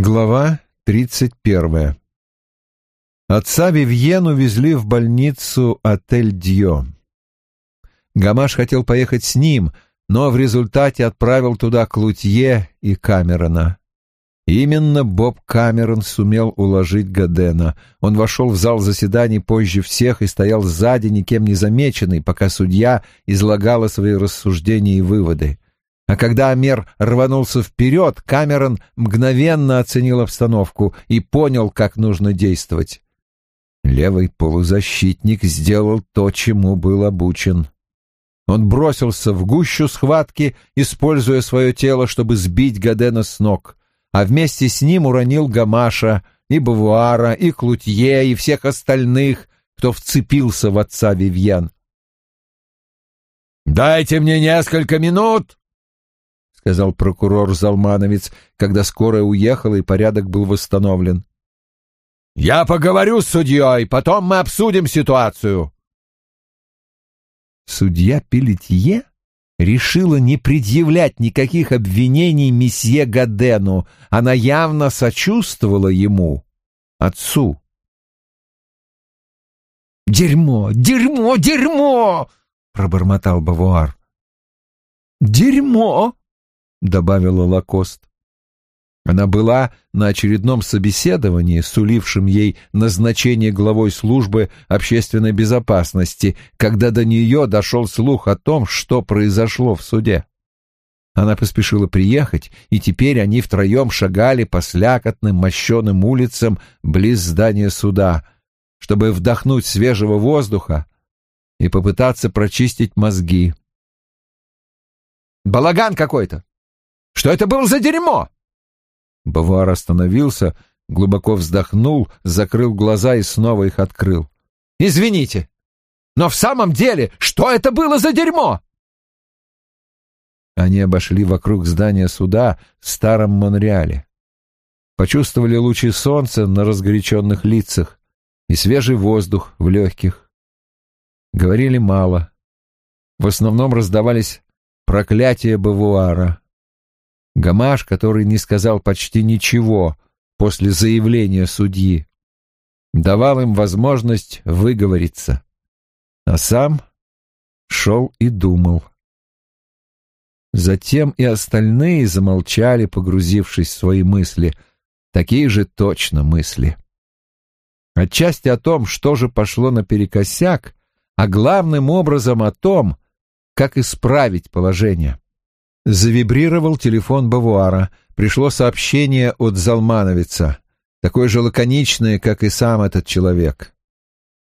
Глава тридцать первая. Отца Вивьен увезли в больницу отель Дьо. Гамаш хотел поехать с ним, но в результате отправил туда Клутье и Камерона. Именно Боб Камерон сумел уложить Гадена. Он вошел в зал заседаний позже всех и стоял сзади, никем не замеченный, пока судья излагала свои рассуждения и выводы. А когда Амер рванулся вперед, Камерон мгновенно оценил обстановку и понял, как нужно действовать. Левый полузащитник сделал то, чему был обучен. Он бросился в гущу схватки, используя свое тело, чтобы сбить Гадена с ног а вместе с ним уронил Гамаша и Бавуара, и Клутье, и всех остальных, кто вцепился в отца Вивьен. «Дайте мне несколько минут!» — сказал прокурор Залмановец, когда скорая уехала и порядок был восстановлен. «Я поговорю с судьей, потом мы обсудим ситуацию». Судья Пелетье решила не предъявлять никаких обвинений месье Гадену. Она явно сочувствовала ему, отцу. «Дерьмо! Дерьмо! Дерьмо!» — пробормотал Бавуар. «Дерьмо!» — добавила Лакост. Она была на очередном собеседовании, сулившем ей назначение главой службы общественной безопасности, когда до нее дошел слух о том, что произошло в суде. Она поспешила приехать, и теперь они втроем шагали по слякотным мощеным улицам близ здания суда, чтобы вдохнуть свежего воздуха и попытаться прочистить мозги. «Балаган какой-то! Что это было за дерьмо?» Бавуар остановился, глубоко вздохнул, закрыл глаза и снова их открыл. «Извините, но в самом деле, что это было за дерьмо?» Они обошли вокруг здания суда в старом Монреале. Почувствовали лучи солнца на разгоряченных лицах и свежий воздух в легких. Говорили мало. В основном раздавались проклятия Бавуара. Гамаш, который не сказал почти ничего после заявления судьи, давал им возможность выговориться, а сам шел и думал. Затем и остальные замолчали, погрузившись в свои мысли, такие же точно мысли. Отчасти о том, что же пошло наперекосяк, а главным образом о том, как исправить положение. Завибрировал телефон Бавуара. Пришло сообщение от Залмановица, такое же лаконичное, как и сам этот человек.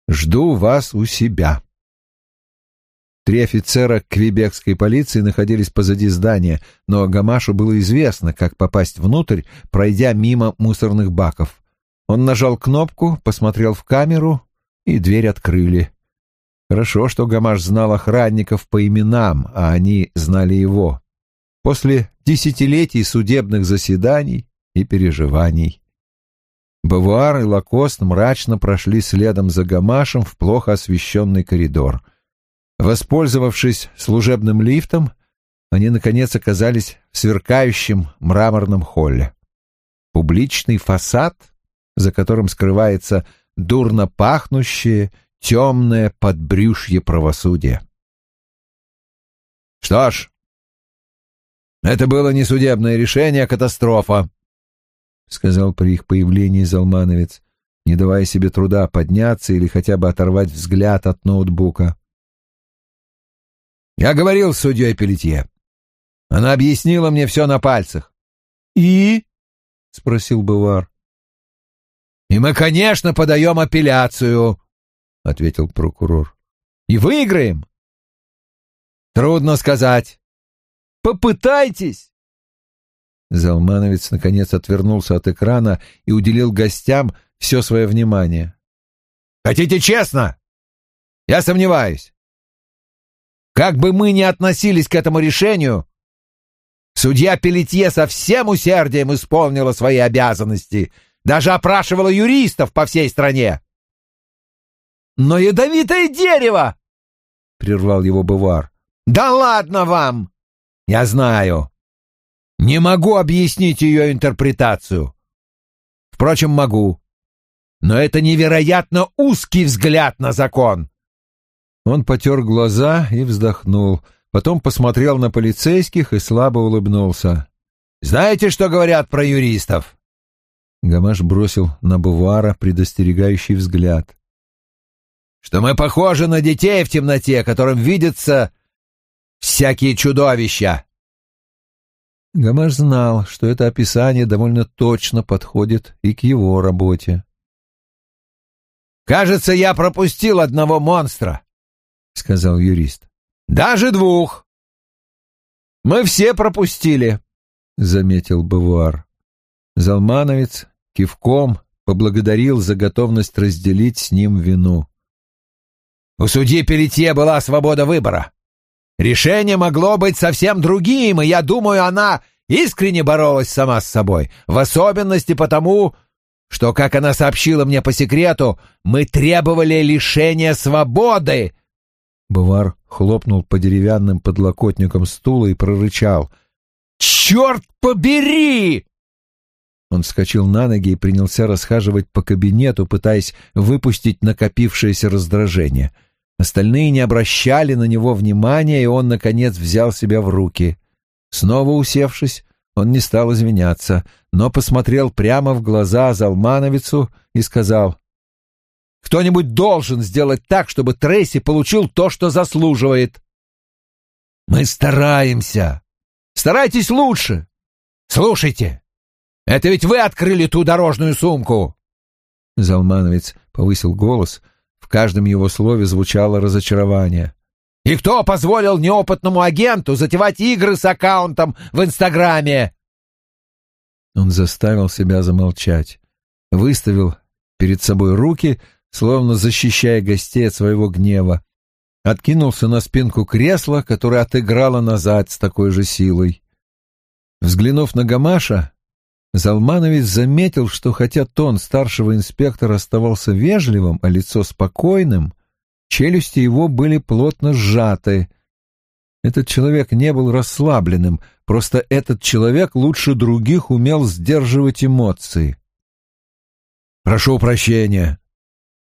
«Жду вас у себя». Три офицера квебекской полиции находились позади здания, но Гамашу было известно, как попасть внутрь, пройдя мимо мусорных баков. Он нажал кнопку, посмотрел в камеру, и дверь открыли. Хорошо, что Гамаш знал охранников по именам, а они знали его после десятилетий судебных заседаний и переживаний. Бавуар и Лакост мрачно прошли следом за Гамашем в плохо освещенный коридор. Воспользовавшись служебным лифтом, они, наконец, оказались в сверкающем мраморном холле. Публичный фасад, за которым скрывается дурно пахнущее, темное подбрюшье правосудия. «Что ж, это было не судебное решение, а катастрофа, — сказал при их появлении Залмановец, не давая себе труда подняться или хотя бы оторвать взгляд от ноутбука. Я говорил с судьей Пелетье. Она объяснила мне все на пальцах. «И?» — спросил Бувар. «И мы, конечно, подаем апелляцию», — ответил прокурор. «И выиграем?» «Трудно сказать. Попытайтесь!» Залмановец наконец отвернулся от экрана и уделил гостям все свое внимание. «Хотите честно? Я сомневаюсь. Как бы мы ни относились к этому решению, судья Пелетье со всем усердием исполнила свои обязанности, даже опрашивала юристов по всей стране. «Но ядовитое дерево!» — прервал его Бувар. «Да ладно вам! Я знаю. Не могу объяснить ее интерпретацию. Впрочем, могу. Но это невероятно узкий взгляд на закон. Он потер глаза и вздохнул. Потом посмотрел на полицейских и слабо улыбнулся. «Знаете, что говорят про юристов?» Гамаш бросил на Бувара предостерегающий взгляд. «Что мы похожи на детей в темноте, которым видятся всякие чудовища!» Гамаш знал, что это описание довольно точно подходит и к его работе. «Кажется, я пропустил одного монстра», — сказал юрист. «Даже двух». «Мы все пропустили», — заметил Бавуар. Залмановец кивком поблагодарил за готовность разделить с ним вину. «У судьи Перетье была свобода выбора. Решение могло быть совсем другим, и я думаю, она искренне боролась сама с собой, в особенности потому, что, как она сообщила мне по секрету, мы требовали лишения свободы. Бувар хлопнул по деревянным подлокотникам стула и прорычал. «Черт побери!» Он вскочил на ноги и принялся расхаживать по кабинету, пытаясь выпустить накопившееся раздражение. Остальные не обращали на него внимания, и он, наконец, взял себя в руки. Снова усевшись, он не стал извиняться, но посмотрел прямо в глаза Залмановицу и сказал, «Кто-нибудь должен сделать так, чтобы Трейси получил то, что заслуживает». «Мы стараемся. Старайтесь лучше. Слушайте, это ведь вы открыли ту дорожную сумку!» Залмановец повысил голос. В каждом его слове звучало разочарование. И кто позволил неопытному агенту затевать игры с аккаунтом в Инстаграме?» Он заставил себя замолчать, выставил перед собой руки, словно защищая гостей от своего гнева, откинулся на спинку кресла, которое отыграло назад с такой же силой. Взглянув на Гамаша, Залманович заметил, что хотя тон старшего инспектора оставался вежливым, а лицо спокойным, Челюсти его были плотно сжаты. Этот человек не был расслабленным, просто этот человек лучше других умел сдерживать эмоции. «Прошу прощения!»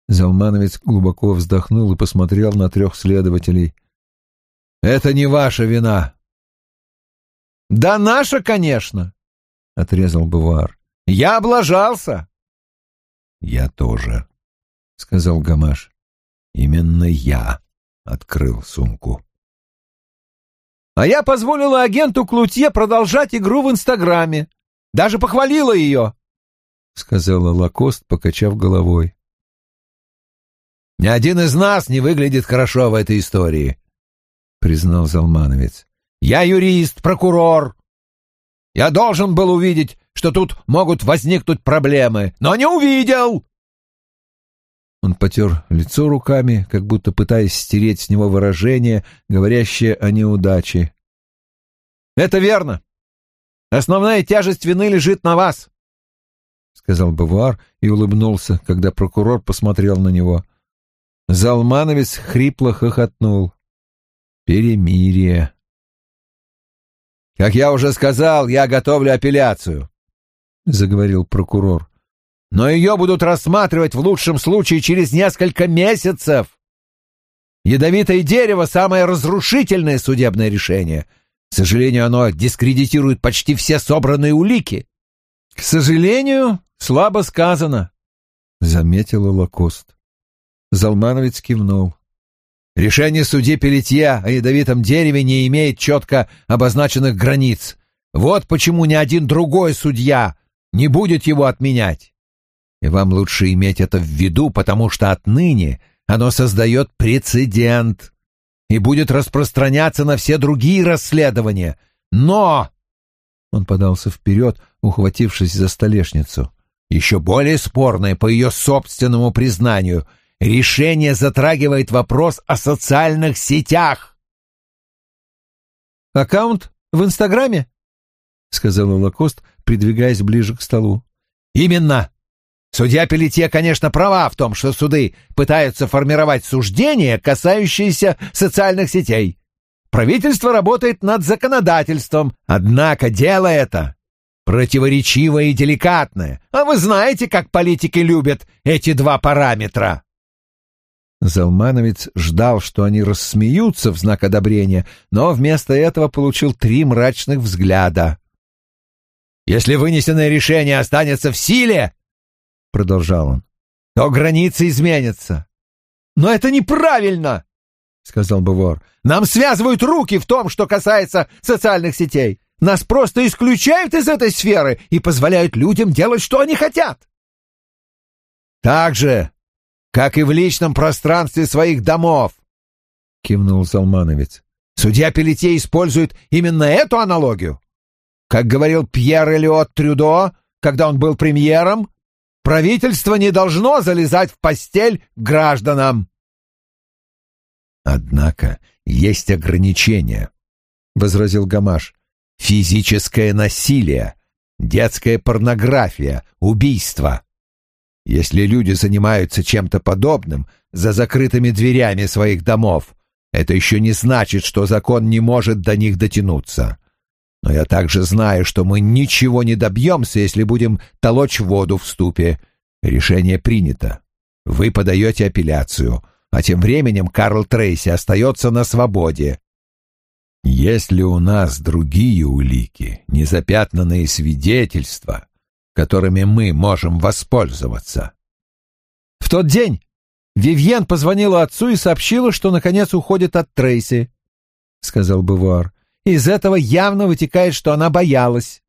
Залмановец глубоко вздохнул и посмотрел на трех следователей. «Это не ваша вина!» «Да наша, конечно!» — отрезал Бувар. «Я облажался!» «Я тоже», — сказал Гамаш. Именно я открыл сумку. А я позволила агенту Клутье продолжать игру в Инстаграме. Даже похвалила ее, — сказала Лакост, покачав головой. «Ни один из нас не выглядит хорошо в этой истории», — признал Залмановец. «Я юрист, прокурор. Я должен был увидеть, что тут могут возникнуть проблемы, но не увидел. Он потер лицо руками, как будто пытаясь стереть с него выражение, говорящее о неудаче. «Это верно. Основная тяжесть вины лежит на вас», — сказал Бавуар и улыбнулся, когда прокурор посмотрел на него. Залмановец хрипло хохотнул. «Перемирие». «Как я уже сказал, я готовлю апелляцию», — заговорил прокурор но ее будут рассматривать в лучшем случае через несколько месяцев. Ядовитое дерево — самое разрушительное судебное решение. К сожалению, оно дискредитирует почти все собранные улики. — К сожалению, слабо сказано, — заметила Лакост. Залмановец кивнул. Решение судьи Пелетье о ядовитом дереве не имеет четко обозначенных границ. Вот почему ни один другой судья не будет его отменять. И вам лучше иметь это в виду, потому что отныне оно создает прецедент и будет распространяться на все другие расследования. Но...» Он подался вперед, ухватившись за столешницу. «Еще более спорное, по ее собственному признанию, решение затрагивает вопрос о социальных сетях». «Аккаунт в Инстаграме?» — сказала Лакост, придвигаясь ближе к столу. «Именно!» Судья Пелетье, конечно, права в том, что суды пытаются формировать суждения, касающиеся социальных сетей. Правительство работает над законодательством, однако дело это противоречивое и деликатное. А вы знаете, как политики любят эти два параметра. Залмановец ждал, что они рассмеются в знак одобрения, но вместо этого получил три мрачных взгляда. «Если вынесенное решение останется в силе, — продолжал он, — то границы изменятся. Но это неправильно, — сказал Бувор. Нам связывают руки в том, что касается социальных сетей. Нас просто исключают из этой сферы и позволяют людям делать, что они хотят. Так же, как и в личном пространстве своих домов, — кивнул Залмановец. Судья Пелетей использует именно эту аналогию. Как говорил Пьер Элиот Трюдо, когда он был премьером, правительство не должно залезать в постель гражданам. Однако есть ограничения, — возразил Гамаш. Физическое насилие, детская порнография, убийство. Если люди занимаются чем-то подобным за закрытыми дверями своих домов, это еще не значит, что закон не может до них дотянуться. Но я также знаю, что мы ничего не добьемся, если будем толочь воду в ступе. Решение принято. Вы подаете апелляцию, а тем временем Карл Трейси остается на свободе. Есть ли у нас другие улики, незапятнанные свидетельства, которыми мы можем воспользоваться? В тот день Вивьен позвонила отцу и сообщила, что наконец уходит от Трейси, — сказал Бувар. Из этого явно вытекает, что она боялась.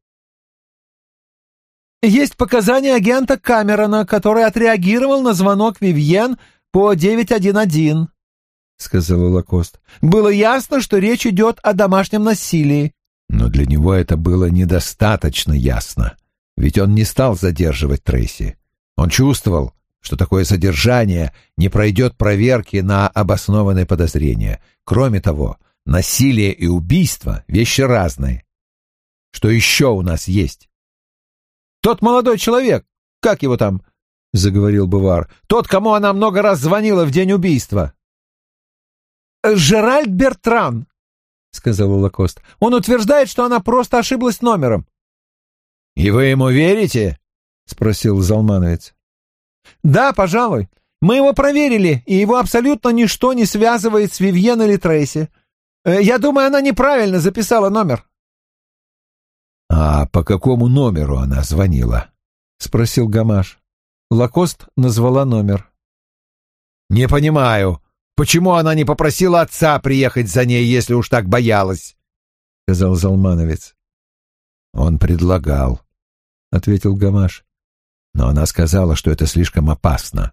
Есть показания агента Камерона, который отреагировал на звонок Вивьен по 911, — сказал Лакост. Было ясно, что речь идет о домашнем насилии. Но для него это было недостаточно ясно, ведь он не стал задерживать Трейси. Он чувствовал, что такое содержание не пройдет проверки на обоснованные подозрения. Кроме того, Насилие и убийство — вещи разные. Что еще у нас есть? Тот молодой человек, как его там, — заговорил Бувар, — тот, кому она много раз звонила в день убийства. «Жеральд Бертран», — сказал Лакост. «Он утверждает, что она просто ошиблась номером». «И вы ему верите?» — спросил Залмановец. «Да, пожалуй. Мы его проверили, и его абсолютно ничто не связывает с Вивьен или Трейси. Э, я думаю, она неправильно записала номер. А по какому номеру она звонила? спросил Гамаш. Лакост назвала номер. Не понимаю, почему она не попросила отца приехать за ней, если уж так боялась, сказал Залмановец. Он предлагал, ответил Гамаш. Но она сказала, что это слишком опасно,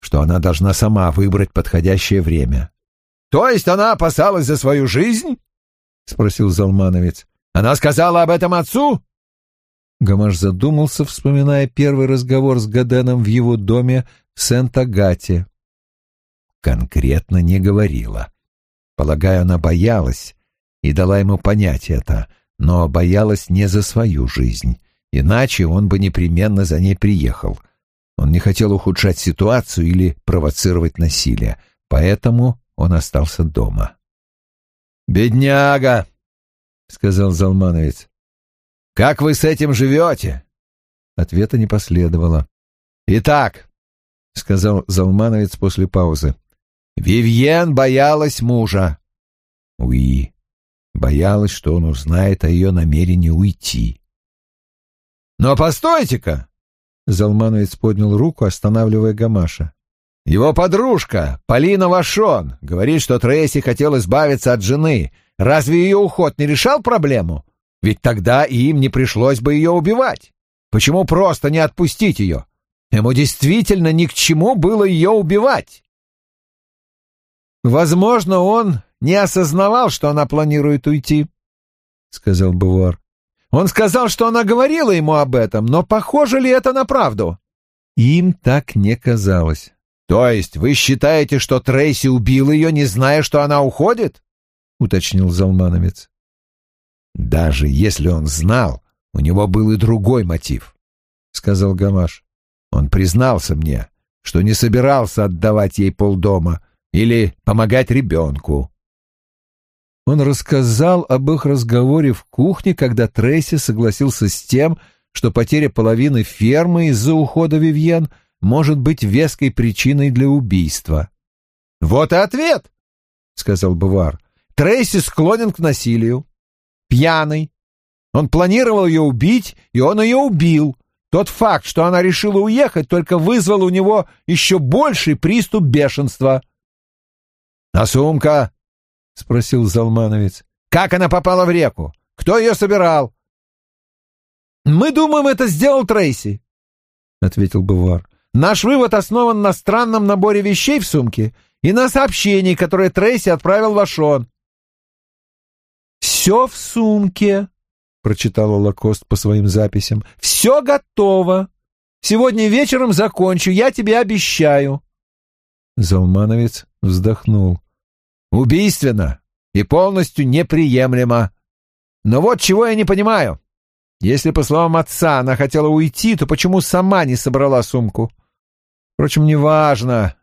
что она должна сама выбрать подходящее время. То есть она опасалась за свою жизнь? спросил Залмановец. Она сказала об этом отцу? Гамаш задумался, вспоминая первый разговор с Гаденом в его доме в Сент-Агате. Конкретно не говорила. Полагаю, она боялась и дала ему понять это, но боялась не за свою жизнь, иначе он бы непременно за ней приехал. Он не хотел ухудшать ситуацию или провоцировать насилие, поэтому он остался дома. «Бедняга!» — сказал Залмановец. «Как вы с этим живете?» Ответа не последовало. «Итак», — сказал Залмановец после паузы, — «Вивьен боялась мужа». «Уи», боялась, что он узнает о ее намерении уйти. «Но постойте-ка!» — Залмановец поднял руку, останавливая Гамаша. Его подружка, Полина Вашон, говорит, что Трейси хотел избавиться от жены. Разве ее уход не решал проблему? Ведь тогда им не пришлось бы ее убивать. Почему просто не отпустить ее? Ему действительно ни к чему было ее убивать. Возможно, он не осознавал, что она планирует уйти, — сказал Бувар. Он сказал, что она говорила ему об этом, но похоже ли это на правду? Им так не казалось. «То есть вы считаете, что Трейси убил ее, не зная, что она уходит?» — уточнил Залмановец. «Даже если он знал, у него был и другой мотив», — сказал Гамаш. «Он признался мне, что не собирался отдавать ей полдома или помогать ребенку». Он рассказал об их разговоре в кухне, когда Трейси согласился с тем, что потеря половины фермы из-за ухода Вивьен может быть веской причиной для убийства. «Вот и ответ!» — сказал Бувар. «Трейси склонен к насилию. Пьяный. Он планировал ее убить, и он ее убил. Тот факт, что она решила уехать, только вызвал у него еще больший приступ бешенства». «А сумка?» — спросил Залмановец. «Как она попала в реку? Кто ее собирал?» «Мы думаем, это сделал Трейси», — ответил Бувар. «Наш вывод основан на странном наборе вещей в сумке и на сообщении, которое Трейси отправил в Ашон». «Все в сумке», — прочитала Лакост по своим записям. «Все готово. Сегодня вечером закончу, я тебе обещаю». Залмановец вздохнул. «Убийственно и полностью неприемлемо. Но вот чего я не понимаю. Если, по словам отца, она хотела уйти, то почему сама не собрала сумку? Впрочем, неважно.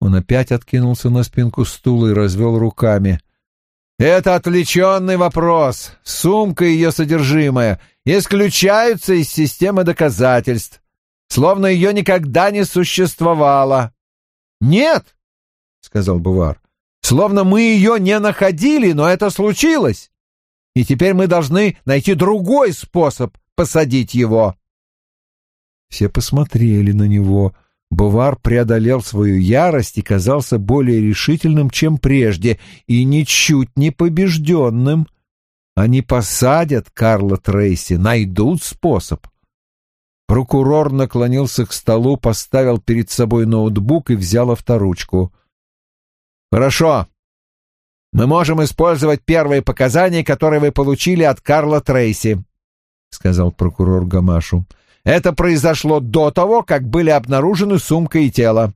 Он опять откинулся на спинку стула и развел руками. Это отвлеченный вопрос. Сумка и ее содержимое исключаются из системы доказательств, словно ее никогда не существовало. «Нет», — сказал Бувар, — «словно мы ее не находили, но это случилось и теперь мы должны найти другой способ посадить его. Все посмотрели на него. Бувар преодолел свою ярость и казался более решительным, чем прежде, и ничуть не побежденным. Они посадят Карла Трейси, найдут способ. Прокурор наклонился к столу, поставил перед собой ноутбук и взял авторучку. «Хорошо, мы можем использовать первые показания, которые вы получили от Карла Трейси», — сказал прокурор Гамашу. «Это произошло до того, как были обнаружены сумка и тело.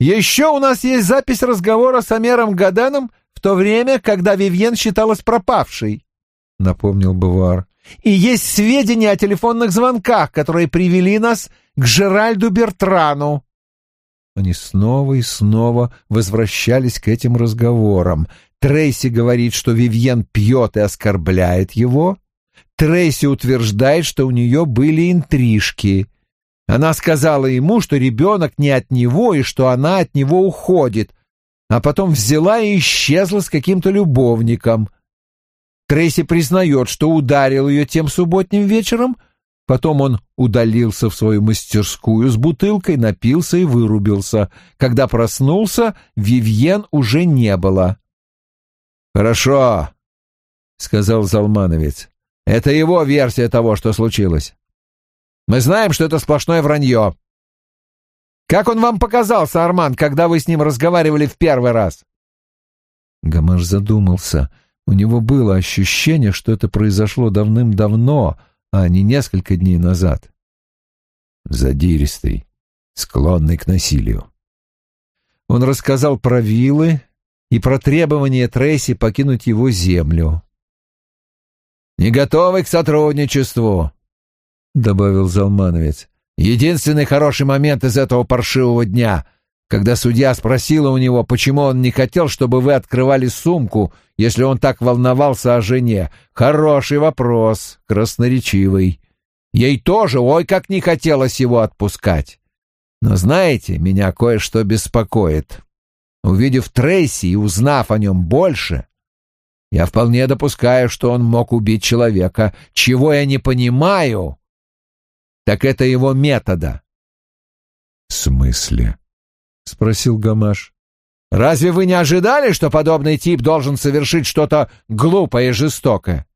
Еще у нас есть запись разговора с Амером Гаденом в то время, когда Вивьен считалась пропавшей», — напомнил Бавуар. «И есть сведения о телефонных звонках, которые привели нас к Жеральду Бертрану». Они снова и снова возвращались к этим разговорам. Трейси говорит, что Вивьен пьет и оскорбляет его. Трейси утверждает, что у нее были интрижки. Она сказала ему, что ребенок не от него и что она от него уходит, а потом взяла и исчезла с каким-то любовником. Трейси признает, что ударил ее тем субботним вечером, потом он удалился в свою мастерскую с бутылкой, напился и вырубился. Когда проснулся, Вивьен уже не было. «Хорошо», — сказал Залмановец. «Это его версия того, что случилось. Мы знаем, что это сплошное вранье. Как он вам показался, Арман, когда вы с ним разговаривали в первый раз?» Гамаш задумался. У него было ощущение, что это произошло давным-давно, а не несколько дней назад. Задиристый, склонный к насилию. Он рассказал про вилы, и про требование Трейси покинуть его землю. «Не готовы к сотрудничеству», — добавил Залмановец. «Единственный хороший момент из этого паршивого дня, когда судья спросила у него, почему он не хотел, чтобы вы открывали сумку, если он так волновался о жене. Хороший вопрос, красноречивый. Ей тоже, ой, как не хотелось его отпускать. Но знаете, меня кое-что беспокоит». Увидев Трейси и узнав о нем больше, я вполне допускаю, что он мог убить человека. Чего я не понимаю, так это его метода. — В смысле? — спросил Гамаш. — Разве вы не ожидали, что подобный тип должен совершить что-то глупое и жестокое?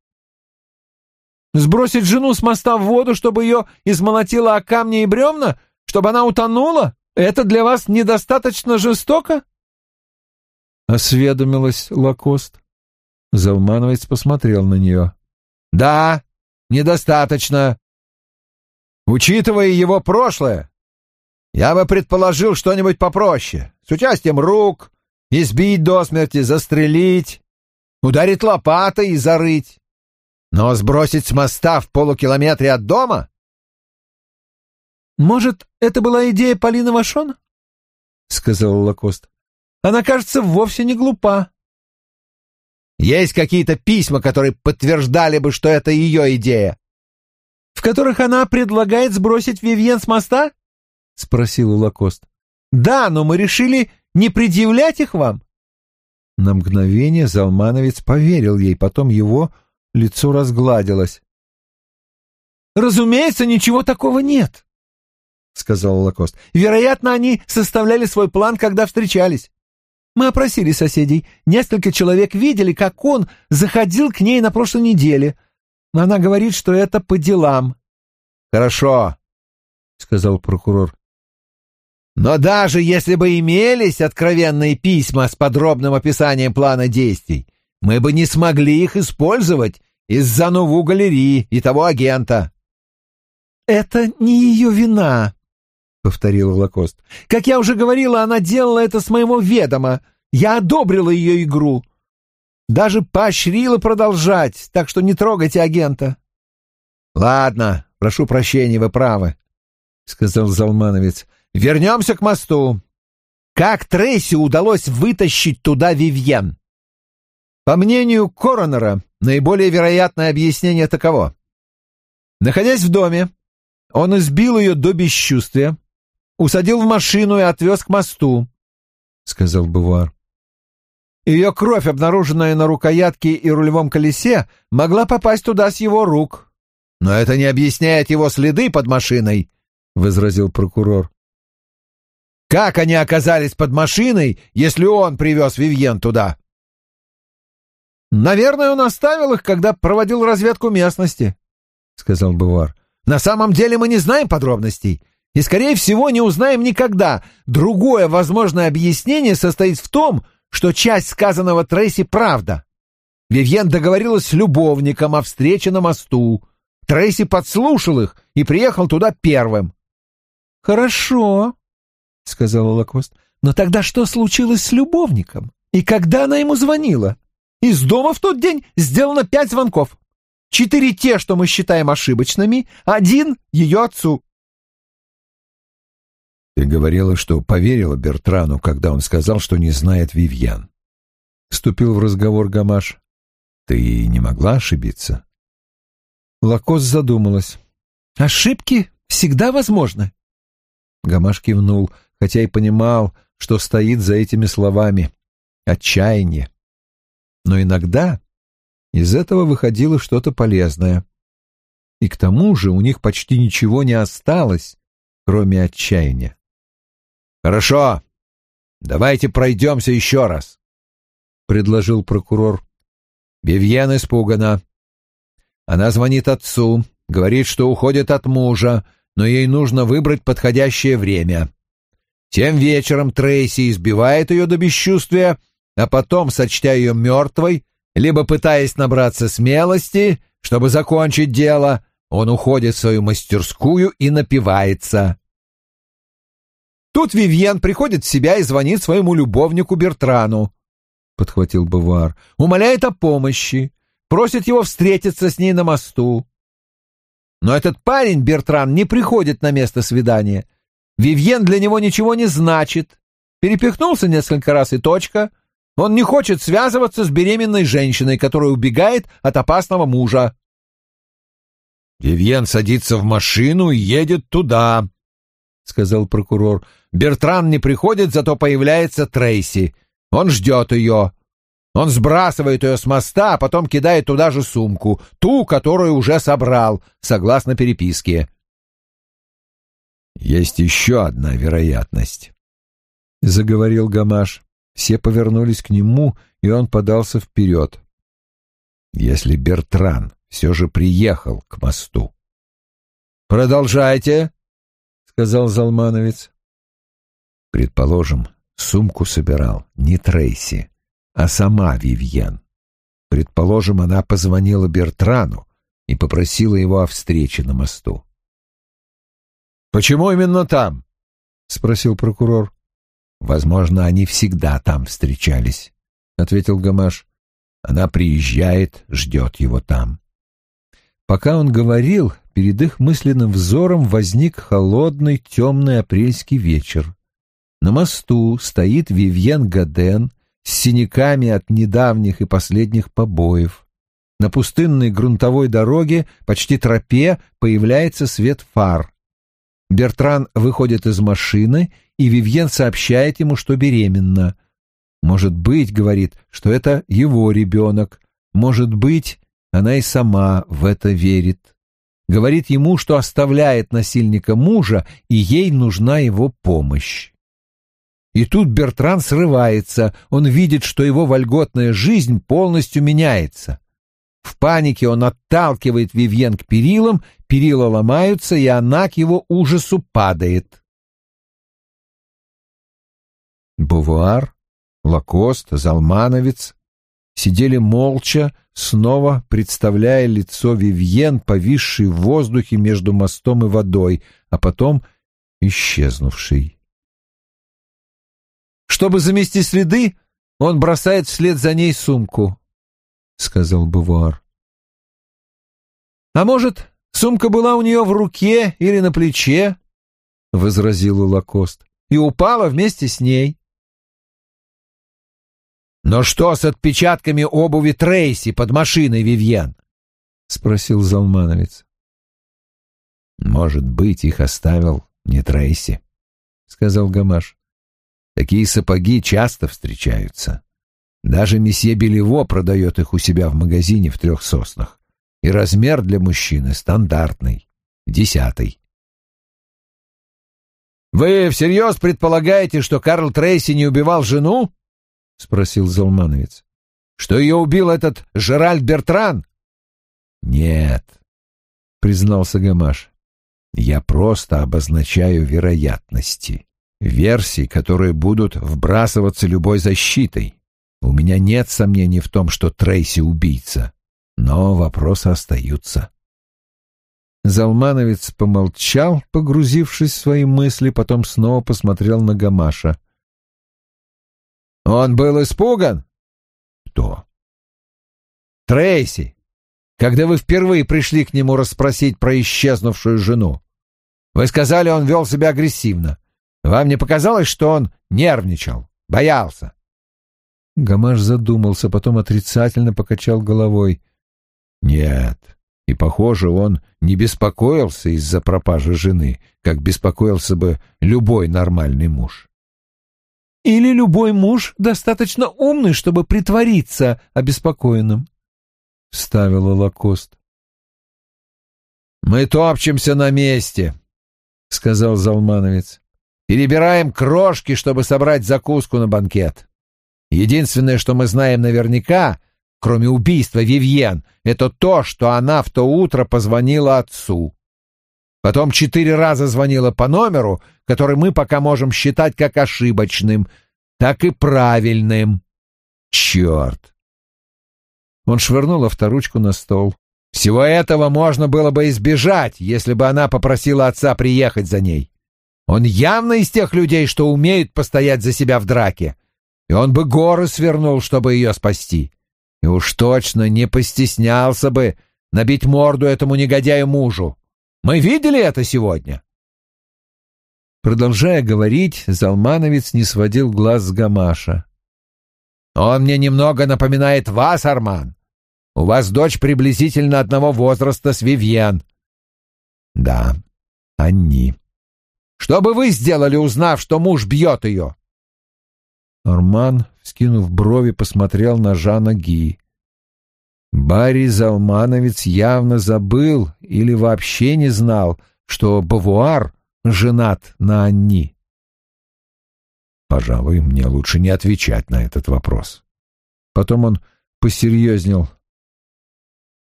Сбросить жену с моста в воду, чтобы ее измолотило о камни и бревна? Чтобы она утонула? Это для вас недостаточно жестоко? осведомилась Лакост. Залмановец посмотрел на нее. «Да, недостаточно. Учитывая его прошлое, я бы предположил что-нибудь попроще, с участием рук, избить до смерти, застрелить, ударить лопатой и зарыть. Но сбросить с моста в полукилометре от дома? «Может, это была идея Полины Вашона?» — сказал Лакост. Она, кажется, вовсе не глупа. Есть какие-то письма, которые подтверждали бы, что это ее идея?» «В которых она предлагает сбросить Вивьен с моста?» — спросил Лакост. «Да, но мы решили не предъявлять их вам». На мгновение Залмановец поверил ей, потом его лицо разгладилось. «Разумеется, ничего такого нет», — сказал Лакост. «Вероятно, они составляли свой план, когда встречались. Мы опросили соседей. Несколько человек видели, как он заходил к ней на прошлой неделе. Но она говорит, что это по делам». «Хорошо», — сказал прокурор. «Но даже если бы имелись откровенные письма с подробным описанием плана действий, мы бы не смогли их использовать из-за нову галереи и того агента». «Это не ее вина», — повторил Лакост. «Как я уже говорила, она делала это с моего ведома. Я одобрила ее игру. Даже поощрила продолжать, так что не трогайте агента». «Ладно, прошу прощения, вы правы», — сказал Залмановец. «Вернемся к мосту. Как Трейси удалось вытащить туда Вивьен?» По мнению коронера, наиболее вероятное объяснение таково. Находясь в доме, он избил ее до бесчувствия, усадил в машину и отвез к мосту, — сказал Бувар. Ее кровь, обнаруженная на рукоятке и рулевом колесе, могла попасть туда с его рук. Но это не объясняет его следы под машиной, — возразил прокурор. Как они оказались под машиной, если он привез Вивьен туда? Наверное, он оставил их, когда проводил разведку местности, — сказал Бувар. На самом деле мы не знаем подробностей и, скорее всего, не узнаем никогда. Другое возможное объяснение состоит в том, что часть сказанного Трейси правда. Вивьен договорилась с любовником о встрече на мосту. Трейси подслушал их и приехал туда первым. «Хорошо», — сказала Лакост. «Но тогда что случилось с любовником? И когда она ему звонила? Из дома в тот день сделано пять звонков. Четыре те, что мы считаем ошибочными, один — ее отцу. Ты говорила, что поверила Бертрану, когда он сказал, что не знает Вивьян. Вступил в разговор Гамаш. Ты не могла ошибиться? Лакос задумалась. Ошибки всегда возможны. Гамаш кивнул, хотя и понимал, что стоит за этими словами. Отчаяние. Но иногда из этого выходило что-то полезное. И к тому же у них почти ничего не осталось, кроме отчаяния. «Хорошо, давайте пройдемся еще раз», — предложил прокурор. Вивьен испугана. Она звонит отцу, говорит, что уходит от мужа, но ей нужно выбрать подходящее время. Тем вечером Трейси избивает ее до бесчувствия, а потом, сочтя ее мертвой, либо пытаясь набраться смелости, чтобы закончить дело, он уходит в свою мастерскую и напивается. Тут Вивьен приходит в себя и звонит своему любовнику Бертрану, — подхватил Бавуар, — умоляет о помощи, просит его встретиться с ней на мосту. Но этот парень, Бертран, не приходит на место свидания. Вивьен для него ничего не значит. Перепихнулся несколько раз и точка — он не хочет связываться с беременной женщиной, которая убегает от опасного мужа. «Вивьен садится в машину и едет туда», — сказал прокурор. «Бертран не приходит, зато появляется Трейси. Он ждет ее. Он сбрасывает ее с моста, а потом кидает туда же сумку, ту, которую уже собрал, согласно переписке». «Есть еще одна вероятность», — заговорил Гамаш. Все повернулись к нему, и он подался вперед. Если Бертран все же приехал к мосту. «Продолжайте», — сказал Залмановец. Предположим, сумку собирал не Трейси, а сама Вивьен. Предположим, она позвонила Бертрану и попросила его о встрече на мосту. «Почему именно там?» — спросил прокурор. Возможно, они всегда там встречались, — ответил Гамаш. Она приезжает, ждет его там. Пока он говорил, перед их мысленным взором возник холодный темный апрельский вечер. На мосту стоит Вивьен Гаден с синяками от недавних и последних побоев. На пустынной грунтовой дороге, почти тропе, появляется свет фар. Бертран выходит из машины, и Вивьен сообщает ему, что беременна. Может быть, говорит, что это его ребенок. Может быть, она и сама в это верит. Говорит ему, что оставляет насильника мужа, и ей нужна его помощь. И тут Бертран срывается, он видит, что его вольготная жизнь полностью меняется. В панике он отталкивает Вивьен к перилам, перила ломаются, и она к его ужасу падает. Бувуар, Лакост, Залмановец сидели молча, снова представляя лицо Вивьен, повисшей в воздухе между мостом и водой, а потом исчезнувшей. Чтобы замести следы, он бросает вслед за ней сумку, — сказал Бувуар. А может, сумка была у нее в руке или на плече, — возразил Лакост, — и упала вместе с ней. «Но что с отпечатками обуви Трейси под машиной, Вивьен?» — спросил Залмановец. «Может быть, их оставил не Трейси», — сказал Гамаш. «Такие сапоги часто встречаются. Даже месье Белево продает их у себя в магазине в трех соснах. И размер для мужчины стандартный, десятый». «Вы всерьез предполагаете, что Карл Трейси не убивал жену?» — спросил Залмановец. — Что ее убил этот Жеральд Бертран? — Нет, — признался Гамаш. — Я просто обозначаю вероятности, версии, которые будут вбрасываться любой защитой. У меня нет сомнений в том, что Трейси убийца, но вопросы остаются. Залмановец помолчал, погрузившись в свои мысли, потом снова посмотрел на Гамаша — он был испуган? Кто? Трейси, когда вы впервые пришли к нему расспросить про исчезнувшую жену. Вы сказали, он вел себя агрессивно. Вам не показалось, что он нервничал, боялся? Гамаш задумался, потом отрицательно покачал головой. Нет, и, похоже, он не беспокоился из-за пропажи жены, как беспокоился бы любой нормальный муж. Или любой муж достаточно умный, чтобы притвориться обеспокоенным, — вставила Лакост. «Мы топчемся на месте», — сказал Залмановец. «Перебираем крошки, чтобы собрать закуску на банкет. Единственное, что мы знаем наверняка, кроме убийства Вивьен, это то, что она в то утро позвонила отцу. Потом четыре раза звонила по номеру, который мы пока можем считать как ошибочным, так и правильным. Черт! Он швырнул авторучку на стол. Всего этого можно было бы избежать, если бы она попросила отца приехать за ней. Он явно из тех людей, что умеют постоять за себя в драке. И он бы горы свернул, чтобы ее спасти. И уж точно не постеснялся бы набить морду этому негодяю мужу. Мы видели это сегодня?» Продолжая говорить, Залмановец не сводил глаз с Гамаша. «Он мне немного напоминает вас, Арман. У вас дочь приблизительно одного возраста с Вивьен». «Да, они». «Что бы вы сделали, узнав, что муж бьет ее?» Арман, скинув брови, посмотрел на Жана Ги. Барри Залмановец явно забыл или вообще не знал, что Бавуар женат на Анни. Пожалуй, мне лучше не отвечать на этот вопрос. Потом он посерьезнел.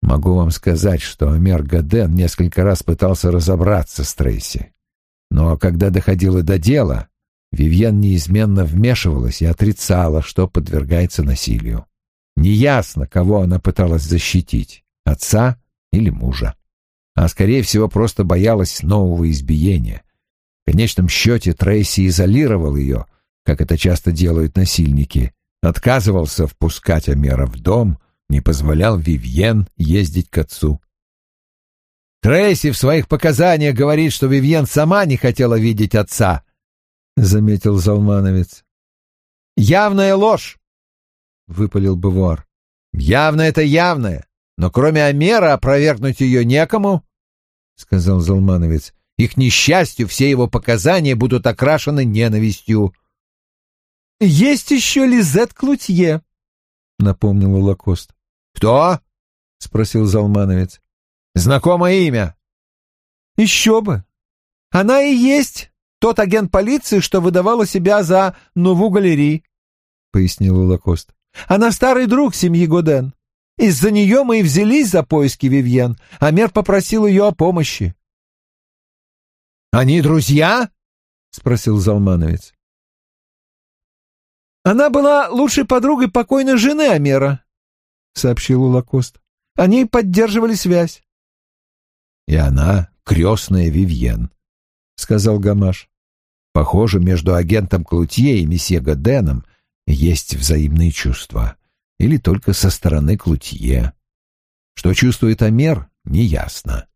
Могу вам сказать, что Амер Гаден несколько раз пытался разобраться с Трейси. Но когда доходило до дела, Вивьен неизменно вмешивалась и отрицала, что подвергается насилию. Неясно, кого она пыталась защитить — отца или мужа. А, скорее всего, просто боялась нового избиения. В конечном счете Трейси изолировал ее, как это часто делают насильники, отказывался впускать Амера в дом, не позволял Вивьен ездить к отцу. Трейси в своих показаниях говорит, что Вивьен сама не хотела видеть отца, — заметил Залмановец. Явная ложь. — выпалил Бавуар. «Явно это явное, но кроме Амера опровергнуть ее некому», — сказал Залмановец. «И к несчастью все его показания будут окрашены ненавистью». «Есть еще Лизет Клутье», — напомнил Лакост. «Кто?» — спросил Залмановец. «Знакомое имя». «Еще бы. Она и есть тот агент полиции, что выдавала себя за Нову Галери», — пояснил Лакост. «Она старый друг семьи Годен. Из-за нее мы и взялись за поиски Вивьен, а мэр попросил ее о помощи». «Они друзья?» — спросил Залмановец. «Она была лучшей подругой покойной жены Амера», — сообщил Улакост. «Они поддерживали связь». «И она крестная Вивьен», — сказал Гамаш. «Похоже, между агентом Клутье и месье Гаденом есть взаимные чувства. Или только со стороны Клутье. Что чувствует Амер, неясно».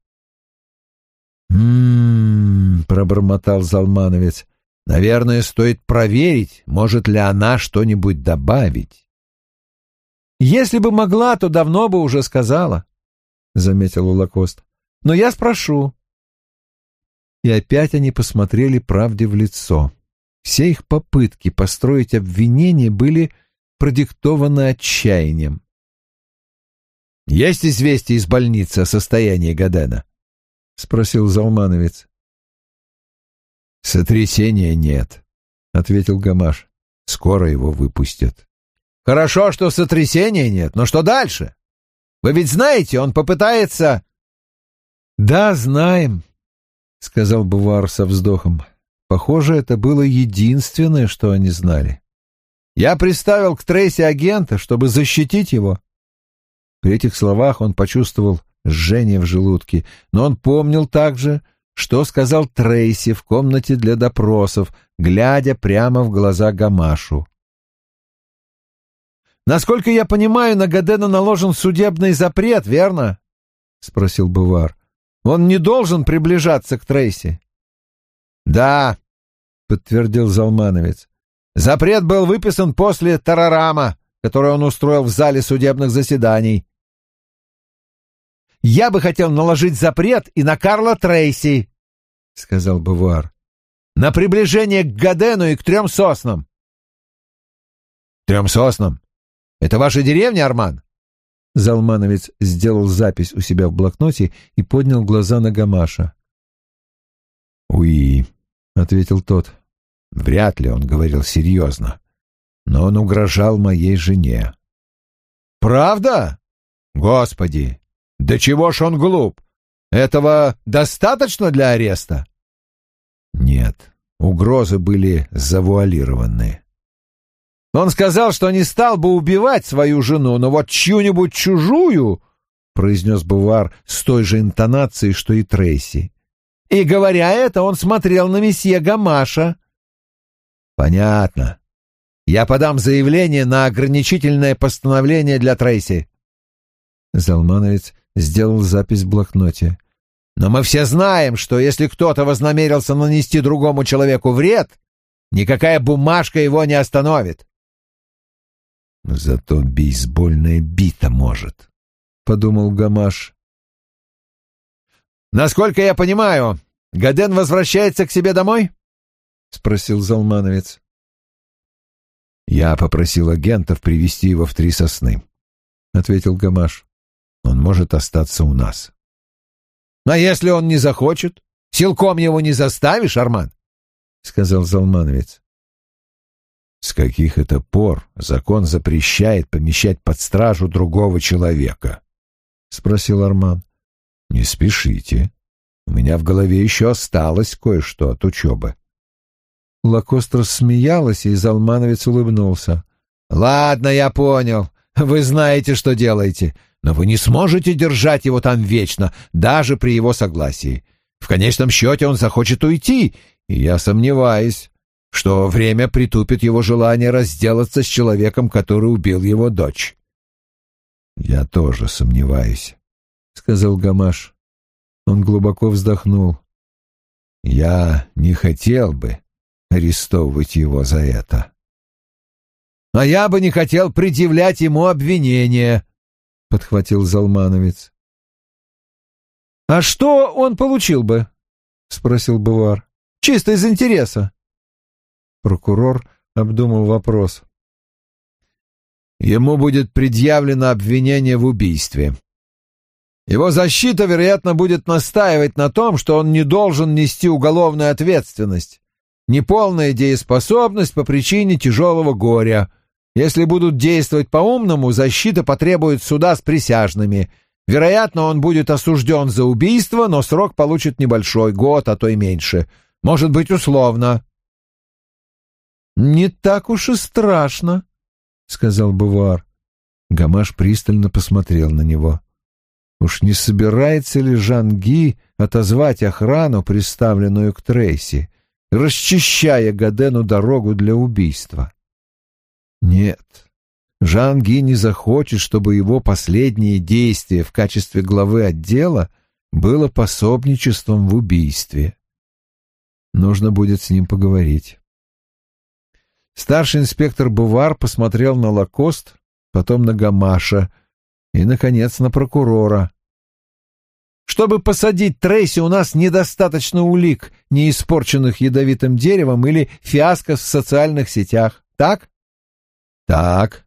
«М-м-м», пробормотал Залмановец. Наверное, стоит проверить, может ли она что-нибудь добавить. «Если бы могла, то давно бы уже сказала», — заметил Улакост. «Но я спрошу». И опять они посмотрели правде в лицо. Все их попытки построить обвинение были продиктованы отчаянием. «Есть известие из больницы о состоянии Гадена?» — спросил Залмановец. «Сотрясения нет», — ответил Гамаш. «Скоро его выпустят». «Хорошо, что сотрясения нет, но что дальше? Вы ведь знаете, он попытается...» «Да, знаем», — сказал Бувар со вздохом. Похоже, это было единственное, что они знали. «Я приставил к Трейси агента, чтобы защитить его». При этих словах он почувствовал жжение в желудке, но он помнил также, что сказал Трейси в комнате для допросов, глядя прямо в глаза Гамашу. «Насколько я понимаю, на Гадена наложен судебный запрет, верно?» — спросил Бувар. «Он не должен приближаться к Трейси». «Да», — подтвердил Залмановец. «Запрет был выписан после тарарама, который он устроил в зале судебных заседаний. Я бы хотел наложить запрет и на Карла Трейси, — сказал Бавуар. — На приближение к Гадену и к трем соснам. — Трем соснам? Это ваша деревня, Арман? Залмановец сделал запись у себя в блокноте и поднял глаза на Гамаша. «Уи», — ответил тот. «Вряд ли он говорил серьезно, но он угрожал моей жене». «Правда? Господи, да чего ж он глуп? Этого достаточно для ареста? Нет, угрозы были завуалированы. Он сказал, что не стал бы убивать свою жену, но вот чью-нибудь чужую, произнес Бувар с той же интонацией, что и Трейси. И говоря это, он смотрел на месье Гамаша. Понятно. Я подам заявление на ограничительное постановление для Трейси. Залмановец сделал запись в блокноте. «Но мы все знаем, что если кто-то вознамерился нанести другому человеку вред, никакая бумажка его не остановит». «Зато бейсбольная бита может», — подумал Гамаш. «Насколько я понимаю, Гаден возвращается к себе домой?» — спросил Залмановец. «Я попросил агентов привести его в три сосны», — ответил Гамаш. Он может остаться у нас. А если он не захочет? Силком его не заставишь, Арман? — сказал Залмановец. С каких это пор закон запрещает помещать под стражу другого человека? — спросил Арман. — Не спешите. У меня в голове еще осталось кое-что от учебы. Лакост рассмеялась, и Залмановец улыбнулся. — Ладно, я понял. Вы знаете, что делаете но вы не сможете держать его там вечно, даже при его согласии. В конечном счете он захочет уйти, и я сомневаюсь, что время притупит его желание разделаться с человеком, который убил его дочь. «Я тоже сомневаюсь», — сказал Гамаш. Он глубоко вздохнул. «Я не хотел бы арестовывать его за это». А я бы не хотел предъявлять ему обвинения, — подхватил Залмановец. «А что он получил бы?» — спросил Бувар. «Чисто из интереса». Прокурор обдумал вопрос. «Ему будет предъявлено обвинение в убийстве. Его защита, вероятно, будет настаивать на том, что он не должен нести уголовную ответственность. Неполная дееспособность по причине тяжелого горя. Если будут действовать по-умному, защита потребует суда с присяжными. Вероятно, он будет осужден за убийство, но срок получит небольшой, год, а то и меньше. Может быть, условно. «Не так уж и страшно», — сказал Бувар. Гамаш пристально посмотрел на него. Уж не собирается ли Жанги отозвать охрану, приставленную к Трейси, расчищая Гадену дорогу для убийства? Нет, Жанги не захочет, чтобы его последнее действие в качестве главы отдела было пособничеством в убийстве. Нужно будет с ним поговорить. Старший инспектор Бувар посмотрел на Лакост, потом на Гамаша — и, наконец, на прокурора. Чтобы посадить Трейси, у нас недостаточно улик, не испорченных ядовитым деревом или фиаско в социальных сетях. Так? Так,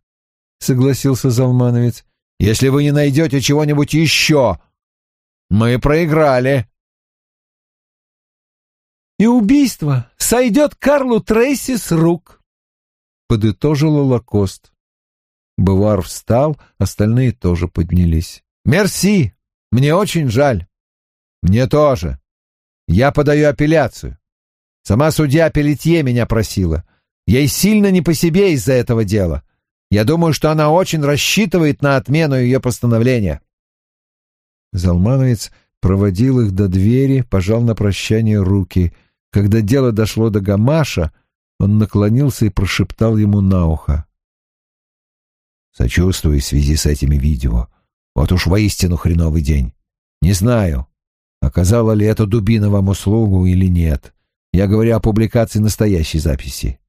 согласился Залмановец. Если вы не найдете чего-нибудь еще, мы проиграли. И убийство сойдет Карлу Трейси с рук, подытожила Лакост. Бывар встал, остальные тоже поднялись. «Мерси! Мне очень жаль!» «Мне тоже. Я подаю апелляцию. Сама судья Пелетье меня просила. Ей сильно не по себе из-за этого дела. Я думаю, что она очень рассчитывает на отмену ее постановления». Залмановец проводил их до двери, пожал на прощание руки. Когда дело дошло до Гамаша, он наклонился и прошептал ему на ухо. Сочувствую в связи с этими видео. Вот уж воистину хреновый день. Не знаю, оказала ли это дубина вам услугу или нет. Я говорю о публикации настоящей записи.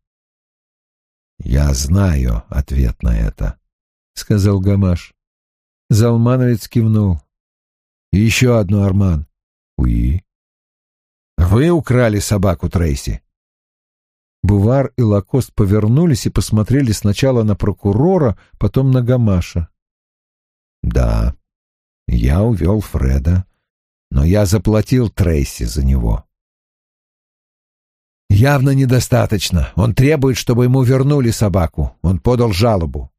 «Я знаю ответ на это», — сказал Гамаш. Залмановец кивнул. «И еще одно, Арман». «Уи». «Вы украли собаку Трейси?» Бувар и Лакост повернулись и посмотрели сначала на прокурора, потом на Гамаша. «Да, я увел Фреда, но я заплатил Трейси за него». «Явно недостаточно. Он требует, чтобы ему вернули собаку. Он подал жалобу».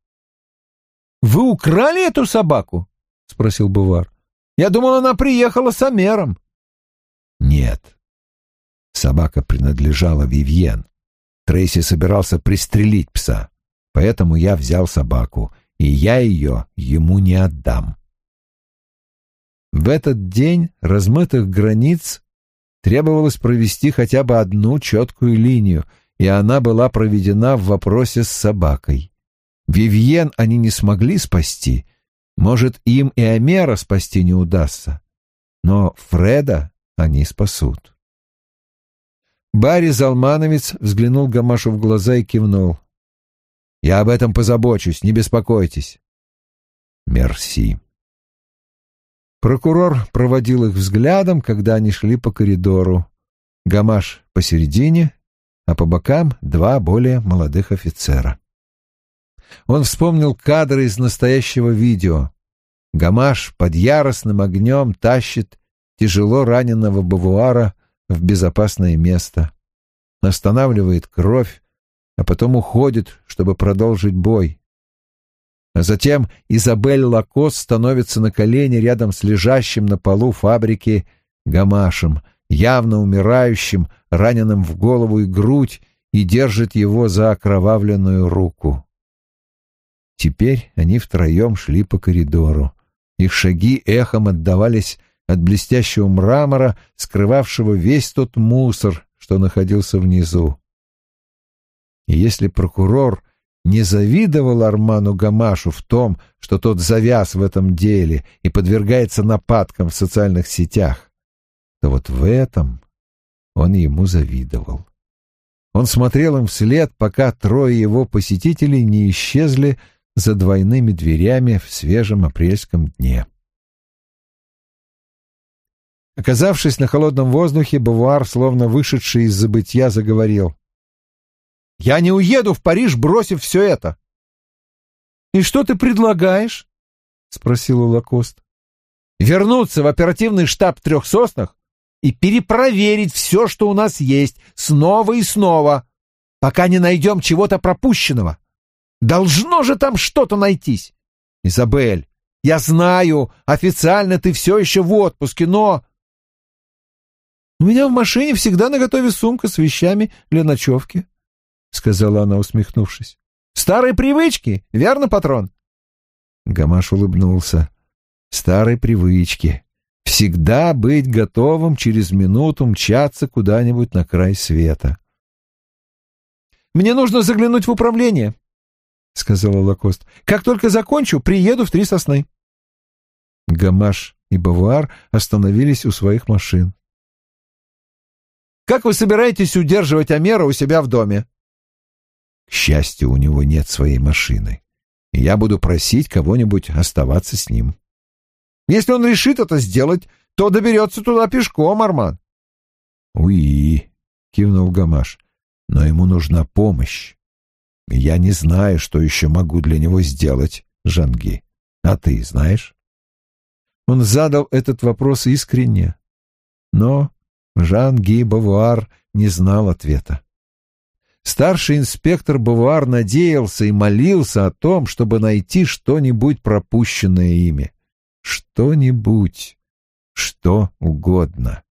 «Вы украли эту собаку?» — спросил Бувар. «Я думал, она приехала с Амером». «Нет. Собака принадлежала Вивьен. Трейси собирался пристрелить пса, поэтому я взял собаку, и я ее ему не отдам. В этот день размытых границ требовалось провести хотя бы одну четкую линию, и она была проведена в вопросе с собакой. Вивьен они не смогли спасти, может, им и Амера спасти не удастся, но Фреда они спасут. Барри Залмановец взглянул Гамашу в глаза и кивнул. «Я об этом позабочусь, не беспокойтесь». «Мерси». Прокурор проводил их взглядом, когда они шли по коридору. Гамаш посередине, а по бокам два более молодых офицера. Он вспомнил кадры из настоящего видео. Гамаш под яростным огнем тащит тяжело раненого Бавуара в безопасное место, останавливает кровь, а потом уходит, чтобы продолжить бой. А затем Изабель Лакос становится на колени рядом с лежащим на полу фабрики Гамашем, явно умирающим, раненым в голову и грудь, и держит его за окровавленную руку. Теперь они втроем шли по коридору. Их шаги эхом отдавались от блестящего мрамора, скрывавшего весь тот мусор, что находился внизу. И если прокурор не завидовал Арману Гамашу в том, что тот завяз в этом деле и подвергается нападкам в социальных сетях, то вот в этом он ему завидовал. Он смотрел им вслед, пока трое его посетителей не исчезли за двойными дверями в свежем апрельском дне. Оказавшись на холодном воздухе, Бавуар, словно вышедший из забытья, заговорил. «Я не уеду в Париж, бросив все это!» «И что ты предлагаешь?» — спросил Лакост. «Вернуться в оперативный штаб Трех Соснах и перепроверить все, что у нас есть, снова и снова, пока не найдем чего-то пропущенного. Должно же там что-то найтись. Изабель, я знаю, официально ты все еще в отпуске, но...» «У меня в машине всегда наготове сумка с вещами для ночевки», — сказала она, усмехнувшись. «Старые привычки, верно, патрон?» Гамаш улыбнулся. «Старые привычки. Всегда быть готовым через минуту мчаться куда-нибудь на край света». «Мне нужно заглянуть в управление», — сказала Лакост. «Как только закончу, приеду в Три Сосны». Гамаш и Бавуар остановились у своих машин. Как вы собираетесь удерживать Амера у себя в доме? К счастью, у него нет своей машины. И я буду просить кого-нибудь оставаться с ним. Если он решит это сделать, то доберется туда пешком, Арман. Уи, кивнул Гамаш, но ему нужна помощь. Я не знаю, что еще могу для него сделать, Жанги. А ты знаешь? Он задал этот вопрос искренне, но Жан-Ги Бавуар не знал ответа. Старший инспектор Бавуар надеялся и молился о том, чтобы найти что-нибудь пропущенное ими. Что-нибудь, что угодно.